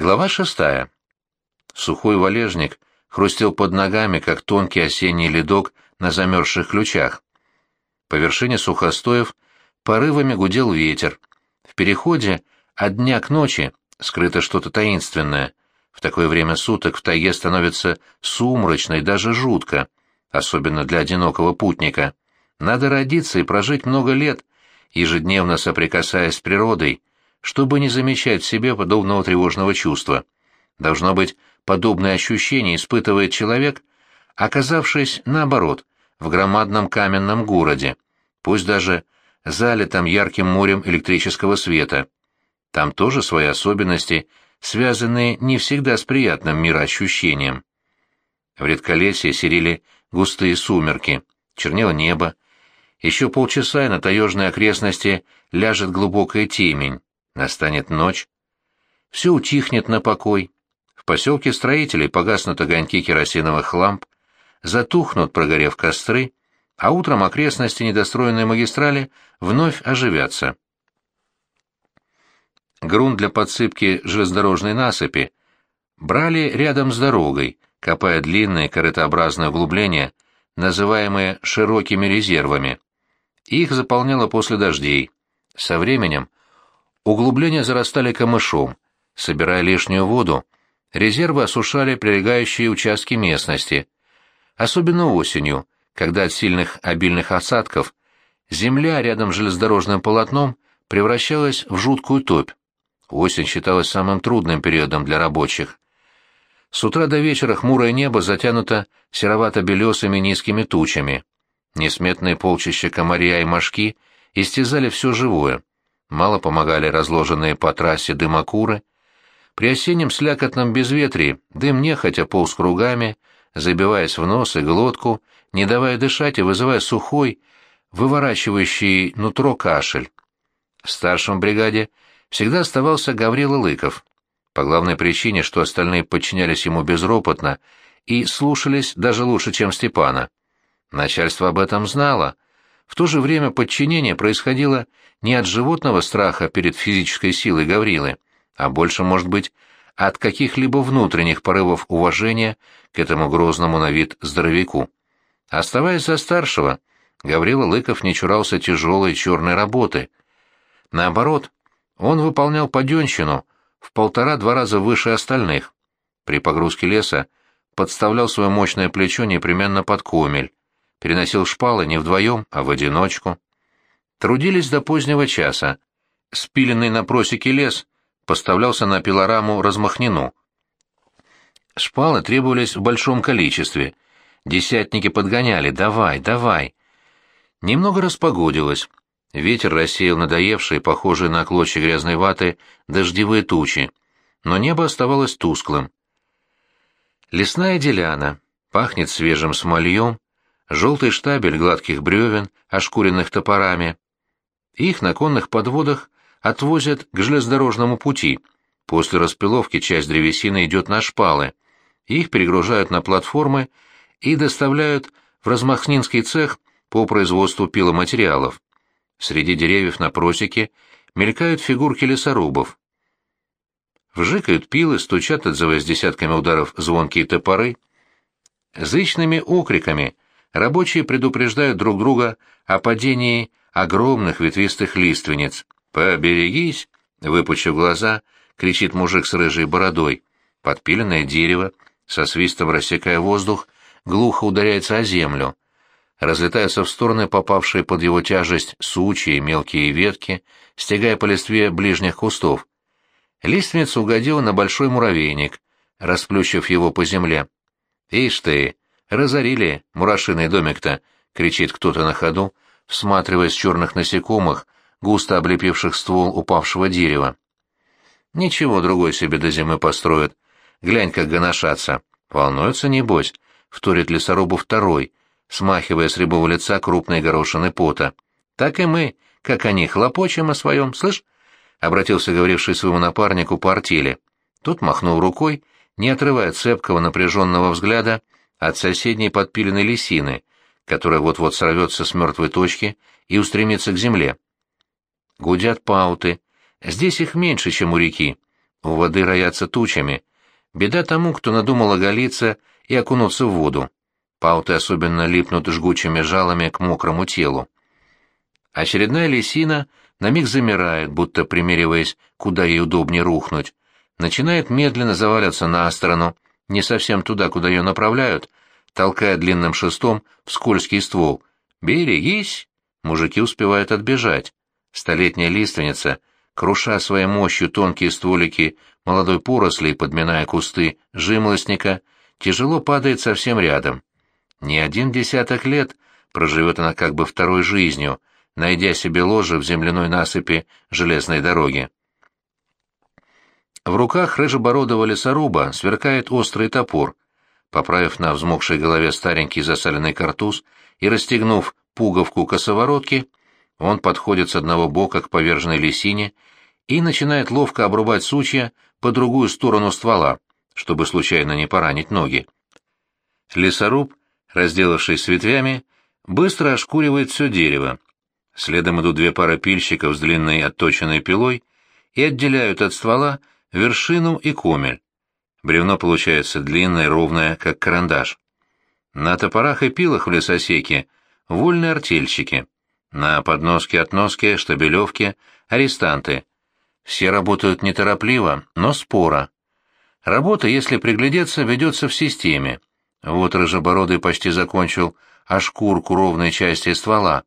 Глава шестая. Сухой валежник хрустел под ногами, как тонкий осенний ледок на замерзших ключах. По вершине сухостоев порывами гудел ветер. В переходе от дня к ночи скрыто что-то таинственное. В такое время суток в тайге становится сумрачно и даже жутко, особенно для одинокого путника. Надо родиться и прожить много лет, ежедневно соприкасаясь с природой, чтобы не замечать в себе подобного тревожного чувства. Должно быть, подобное ощущение испытывает человек, оказавшись, наоборот, в громадном каменном городе, пусть даже залитом ярким морем электрического света. Там тоже свои особенности, связанные не всегда с приятным мироощущением. В редколесье серили густые сумерки, чернело небо. Еще полчаса, и на таежной окрестности ляжет глубокая темень. Настанет ночь. Все утихнет на покой. В поселке строителей погаснут огоньки керосиновых ламп, затухнут, прогорев костры, а утром окрестности недостроенной магистрали вновь оживятся. Грунт для подсыпки железнодорожной насыпи брали рядом с дорогой, копая длинные корытообразные углубления, называемые широкими резервами. Их заполняло после дождей. Со временем Углубления зарастали камышом. Собирая лишнюю воду, резервы осушали прилегающие участки местности. Особенно осенью, когда от сильных обильных осадков земля рядом с железнодорожным полотном превращалась в жуткую топь. Осень считалась самым трудным периодом для рабочих. С утра до вечера хмурое небо затянуто серовато-белесыми низкими тучами. Несметные полчища комарья и мошки истязали все живое. Мало помогали разложенные по трассе дымокуры. При осеннем слякотном безветрии дым нехотя полз кругами, забиваясь в нос и глотку, не давая дышать и вызывая сухой, выворачивающий нутро кашель. В старшем бригаде всегда оставался Гаврила Лыков. По главной причине, что остальные подчинялись ему безропотно и слушались даже лучше, чем Степана. Начальство об этом знало — в то же время подчинение происходило не от животного страха перед физической силой Гаврилы, а больше, может быть, от каких-либо внутренних порывов уважения к этому грозному на вид здоровяку. Оставаясь за старшего, Гаврила Лыков не чурался тяжелой черной работы. Наоборот, он выполнял паденщину в полтора-два раза выше остальных. При погрузке леса подставлял свое мощное плечо непременно под комель, переносил шпалы не вдвоем, а в одиночку. Трудились до позднего часа. Спиленный на просеке лес поставлялся на пилораму размахнину. Шпалы требовались в большом количестве. Десятники подгоняли «давай, давай». Немного распогодилось. Ветер рассеял надоевшие, похожие на клочья грязной ваты, дождевые тучи, но небо оставалось тусклым. Лесная деляна, пахнет свежим смольем, желтый штабель гладких бревен, ошкуренных топорами. Их на конных подводах отвозят к железнодорожному пути. После распиловки часть древесины идет на шпалы. Их перегружают на платформы и доставляют в размахнинский цех по производству пиломатериалов. Среди деревьев на просеке мелькают фигурки лесорубов. Вжикают пилы, стучат, отзываясь десятками ударов звонкие топоры. Зычными окриками — рабочие предупреждают друг друга о падении огромных ветвистых лиственниц. «Поберегись!» — выпучив глаза, кричит мужик с рыжей бородой. Подпиленное дерево, со свистом рассекая воздух, глухо ударяется о землю. Разлетаются в стороны попавшие под его тяжесть сучья и мелкие ветки, стягая по листве ближних кустов. Лиственница угодила на большой муравейник, расплющив его по земле. «Ишь ты!» Разорили мурашиный домик-то, кричит кто-то на ходу, всматриваясь в черных насекомых, густо облепивших ствол упавшего дерева. Ничего другой себе до зимы построят. Глянь, как гоношатся. Волнуются, небось, вторит лесорубу второй, смахивая с рябого лица крупные горошины пота. Так и мы, как они, хлопочем о своем, слышь? Обратился говоривший своему напарнику по артели. Тот махнул рукой, не отрывая цепкого напряженного взгляда от соседней подпиленной лисины, которая вот-вот сорвется с мертвой точки и устремится к земле. Гудят пауты. Здесь их меньше, чем у реки. у воды роятся тучами. Беда тому, кто надумал оголиться и окунуться в воду. Пауты особенно липнут жгучими жалами к мокрому телу. Очередная лисина на миг замирает, будто примериваясь, куда ей удобнее рухнуть. Начинает медленно заваливаться на сторону, не совсем туда, куда ее направляют, толкая длинным шестом в скользкий ствол. «Берегись!» Мужики успевают отбежать. Столетняя лиственница, круша своей мощью тонкие стволики молодой поросли, подминая кусты жимолостника, тяжело падает совсем рядом. Не один десяток лет проживет она как бы второй жизнью, найдя себе ложе в земляной насыпи железной дороги. В руках рыжебородого лесоруба сверкает острый топор. Поправив на взмокшей голове старенький засаленный картуз и расстегнув пуговку косоворотки, он подходит с одного бока к поверженной лисине и начинает ловко обрубать сучья по другую сторону ствола, чтобы случайно не поранить ноги. Лесоруб, разделавшись с ветвями, быстро ошкуривает все дерево. Следом идут две пары пильщиков с длинной отточенной пилой и отделяют от ствола вершину и комель. Бревно получается длинное, ровное, как карандаш. На топорах и пилах в лесосеке вольные артельщики. На подноске-относке, штабелевке — арестанты. Все работают неторопливо, но споро. Работа, если приглядеться, ведется в системе. Вот Рыжебородый почти закончил ошкурку ровной части ствола.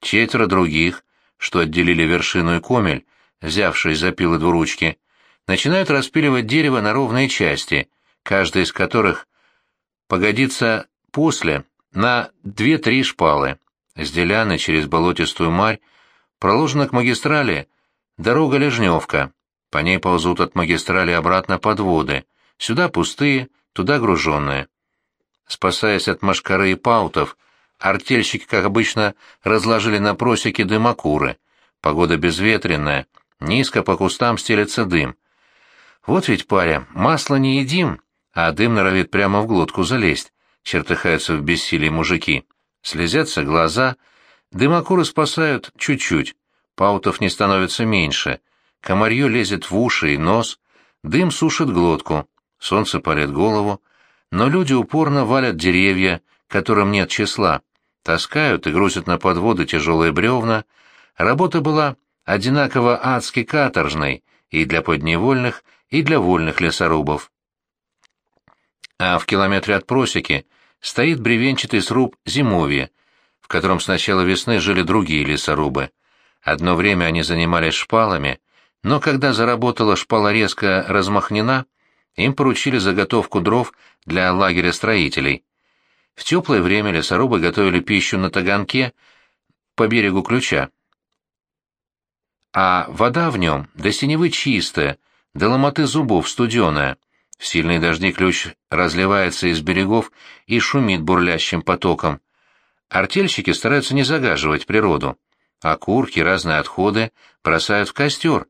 Четверо других, что отделили вершину и комель, взявшись за пилы двуручки, начинают распиливать дерево на ровные части, каждая из которых погодится после на две-три шпалы. С Деляны через болотистую марь проложена к магистрали дорога Лежневка. По ней ползут от магистрали обратно подводы. Сюда пустые, туда груженные. Спасаясь от машкары и паутов, артельщики, как обычно, разложили на просеке дымокуры. Погода безветренная, низко по кустам стелется дым. Вот ведь, паря, масло не едим, а дым норовит прямо в глотку залезть, чертыхаются в бессилии мужики. Слезятся глаза, дымокуры спасают чуть-чуть, паутов не становится меньше, комарье лезет в уши и нос, дым сушит глотку, солнце палит голову, но люди упорно валят деревья, которым нет числа, таскают и грузят на подводы тяжелые бревна. Работа была одинаково адски каторжной и для подневольных, и для вольных лесорубов. А в километре от просеки стоит бревенчатый сруб зимовья, в котором с начала весны жили другие лесорубы. Одно время они занимались шпалами, но когда заработала шпала резко размахнена, им поручили заготовку дров для лагеря строителей. В теплое время лесорубы готовили пищу на таганке по берегу ключа. А вода в нем до синевы чистая, до ломоты зубов студеная. В сильные дожди ключ разливается из берегов и шумит бурлящим потоком. Артельщики стараются не загаживать природу. Окурки, разные отходы бросают в костер.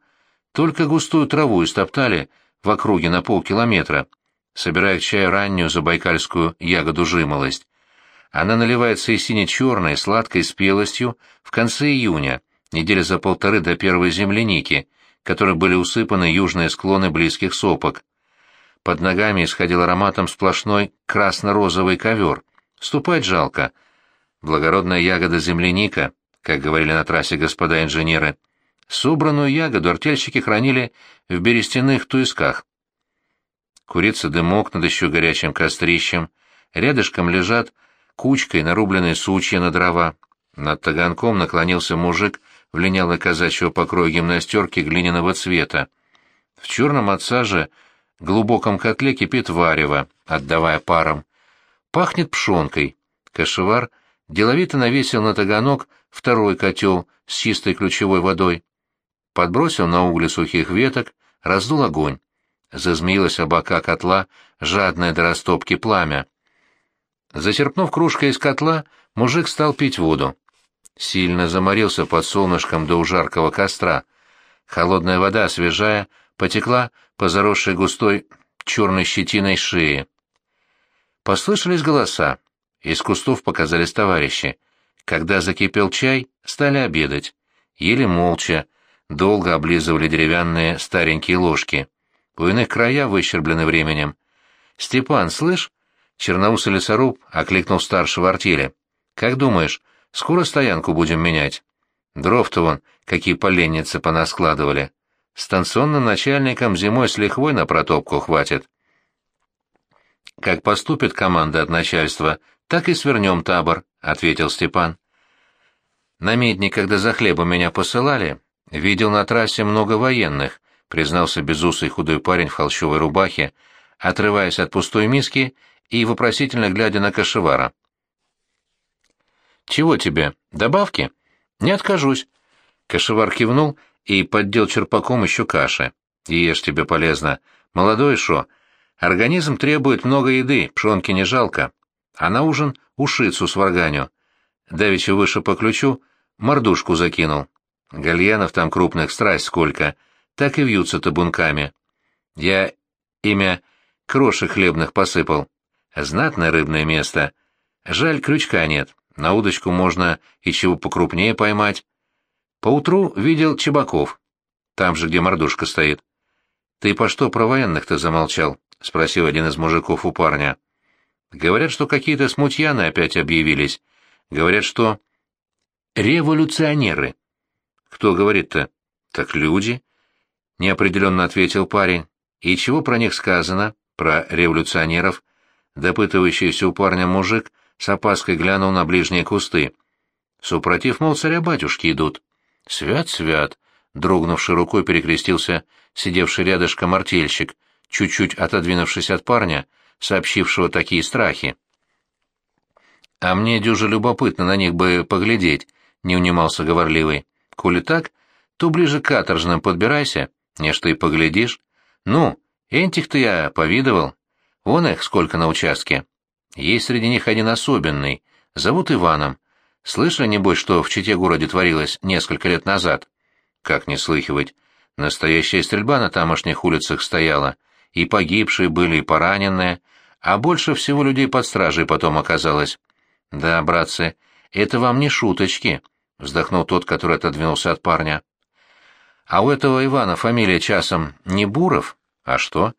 Только густую траву истоптали в округе на полкилометра, собирая к чаю раннюю забайкальскую ягоду жимолость. Она наливается и сине-черной, сладкой спелостью в конце июня, недели за полторы до первой земляники, которой были усыпаны южные склоны близких сопок. Под ногами исходил ароматом сплошной красно-розовый ковер. Ступать жалко. Благородная ягода земляника, как говорили на трассе господа инженеры. Собранную ягоду артельщики хранили в берестяных туисках. Курица дымок над еще горячим кострищем. Рядышком лежат кучкой нарубленные сучья на дрова. Над таганком наклонился мужик в линялой казачьего покроя гимнастерки глиняного цвета. В черном от сажи глубоком котле кипит варево, отдавая паром. Пахнет пшенкой. Кашевар деловито навесил на таганок второй котел с чистой ключевой водой. Подбросил на угли сухих веток, раздул огонь. Зазмеилась бока котла жадное до растопки пламя. Зачерпнув кружкой из котла, мужик стал пить воду. Сильно заморился под солнышком до ужаркого костра. Холодная вода, свежая, потекла по заросшей густой черной щетиной шее. Послышались голоса. Из кустов показались товарищи. Когда закипел чай, стали обедать. Ели молча, долго облизывали деревянные старенькие ложки. у иных края выщерблены временем. «Степан, слышь?» Черноусый лесоруб окликнул старшего артели. «Как думаешь, скоро стоянку будем менять?» Дров-то вон, какие поленницы понаскладывали. Станционным начальникам зимой с лихвой на протопку хватит. «Как поступит команда от начальства, так и свернем табор», — ответил Степан. «На медне, когда за хлебом меня посылали, видел на трассе много военных», — признался безусый худой парень в холщовой рубахе, отрываясь от пустой миски и вопросительно глядя на кошевара. «Чего тебе? Добавки?» «Не откажусь». Кошевар кивнул и поддел черпаком еще каши. «Ешь тебе полезно. Молодой шо. Организм требует много еды, пшонки не жалко. А на ужин ушицу сварганю. Давеча выше по ключу мордушку закинул. Гальянов там крупных страсть сколько, так и вьются табунками. Я имя крошек хлебных посыпал. Знатное рыбное место. Жаль, крючка нет. На удочку можно и чего покрупнее поймать. Поутру видел Чебаков. Там же, где мордушка стоит. «Ты по что про военных-то замолчал?» — спросил один из мужиков у парня. «Говорят, что какие-то смутьяны опять объявились. Говорят, что...» «Революционеры». «Кто говорит-то?» «Так люди», — неопределенно ответил парень. «И чего про них сказано, про революционеров?» Допытывающийся у парня мужик с опаской глянул на ближние кусты. Супротив, мол, царя-батюшки идут. «Свят-свят!» — дрогнувший рукой перекрестился сидевший рядышком артельщик, чуть-чуть отодвинувшись от парня, сообщившего такие страхи. «А мне дюже любопытно на них бы поглядеть», — не унимался говорливый. «Коли так, то ближе к каторжным подбирайся, не что и поглядишь. Ну, энтих-то я повидывал. Вон их сколько на участке. Есть среди них один особенный, зовут Иваном. Слышали, небось, что в Чите-городе творилось несколько лет назад? Как не слыхивать? Настоящая стрельба на тамошних улицах стояла. И погибшие были, и пораненные, а больше всего людей под стражей потом оказалось. Да, братцы, это вам не шуточки, — вздохнул тот, который отодвинулся от парня. А у этого Ивана фамилия часом не Буров? А что?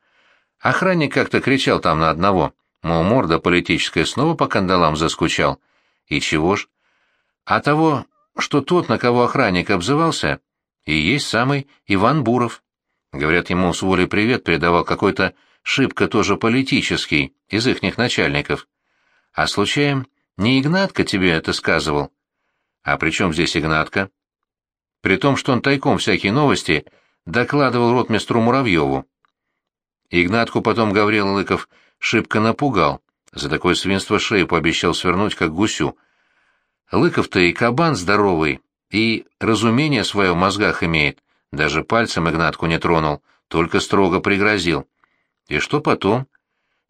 Охранник как-то кричал там на одного — Мол, морда политическая снова по кандалам заскучал. И чего ж? А того, что тот, на кого охранник обзывался, и есть самый Иван Буров. Говорят, ему с воли привет передавал какой-то шибко тоже политический, из ихних начальников. А случаем, не Игнатка тебе это сказывал? А при чем здесь Игнатка? При том, что он тайком всякие новости докладывал ротмистру Муравьеву. Игнатку потом Гаврил Лыков шибко напугал. За такое свинство шею пообещал свернуть, как гусю. Лыков-то и кабан здоровый, и разумение свое в мозгах имеет. Даже пальцем Игнатку не тронул, только строго пригрозил. И что потом?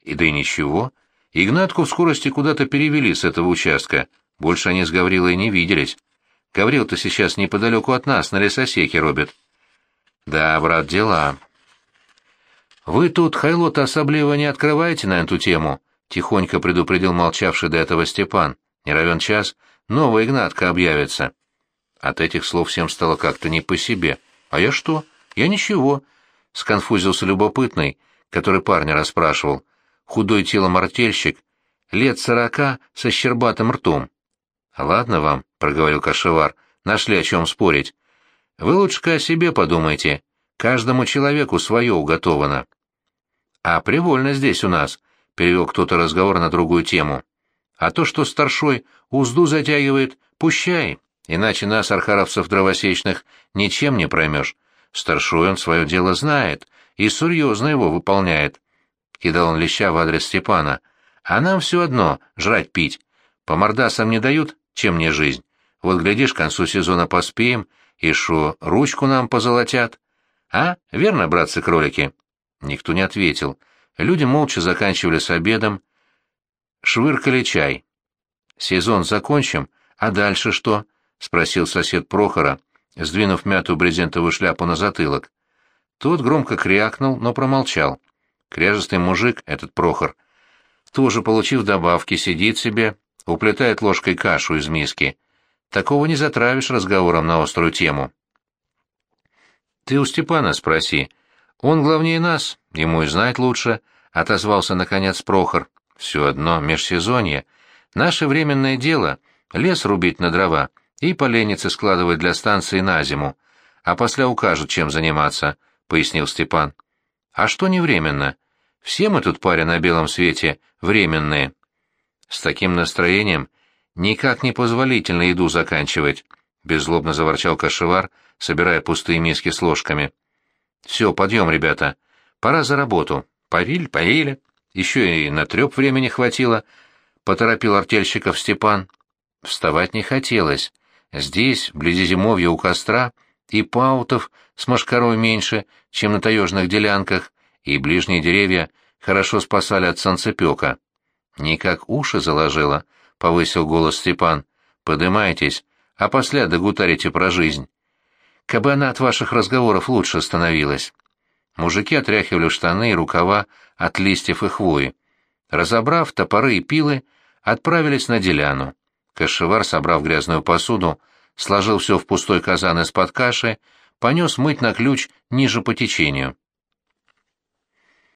И да и ничего. Игнатку в скорости куда-то перевели с этого участка. Больше они с Гаврилой не виделись. Гаврил-то сейчас неподалеку от нас, на лесосеке робит. Да, брат, дела. «Вы тут хайло-то особливо не открываете на эту тему», — тихонько предупредил молчавший до этого Степан. «Не равен час, новая Игнатка объявится». От этих слов всем стало как-то не по себе. «А я что? Я ничего», — сконфузился любопытный, который парня расспрашивал. Худой телом артельщик, лет сорока, со щербатым ртом. «Ладно вам», — проговорил кошевар, — «нашли о чем спорить. Вы лучше о себе подумайте. Каждому человеку свое уготовано». «А привольно здесь у нас», — перевел кто-то разговор на другую тему. «А то, что старшой узду затягивает, пущай, иначе нас, архаровцев дровосечных, ничем не проймешь. Старшой он свое дело знает и серьезно его выполняет», — кидал он леща в адрес Степана. «А нам все одно — жрать пить. По мордасам не дают, чем не жизнь. Вот, глядишь, к концу сезона поспеем, и шо, ручку нам позолотят. А, верно, братцы-кролики?» Никто не ответил. Люди молча заканчивали с обедом, швыркали чай. «Сезон закончим, а дальше что?» — спросил сосед Прохора, сдвинув мятую брезентовую шляпу на затылок. Тот громко крякнул, но промолчал. Кряжестый мужик, этот Прохор, тоже, получив добавки, сидит себе, уплетает ложкой кашу из миски. Такого не затравишь разговором на острую тему. «Ты у Степана спроси», Он главнее нас, ему и знать лучше, — отозвался, наконец, Прохор. Все одно межсезонье. Наше временное дело — лес рубить на дрова и поленницы складывать для станции на зиму, а после укажут, чем заниматься, — пояснил Степан. А что не временно? Все мы тут, паря, на белом свете, временные. С таким настроением никак не позволительно еду заканчивать, — беззлобно заворчал кошевар, собирая пустые миски с ложками. Все, подъем, ребята. Пора за работу. Парили, поели. Еще и на треп времени хватило, — поторопил артельщиков Степан. Вставать не хотелось. Здесь, вблизи зимовья у костра, и паутов с мошкарой меньше, чем на таежных делянках, и ближние деревья хорошо спасали от солнцепека. «Никак уши заложило», — повысил голос Степан. «Подымайтесь, а после догутарите про жизнь. Кабы она от ваших разговоров лучше становилась». Мужики отряхивали штаны и рукава от листьев и хвои. Разобрав топоры и пилы, отправились на деляну. Кашевар, собрав грязную посуду, сложил все в пустой казан из-под каши, понес мыть на ключ ниже по течению.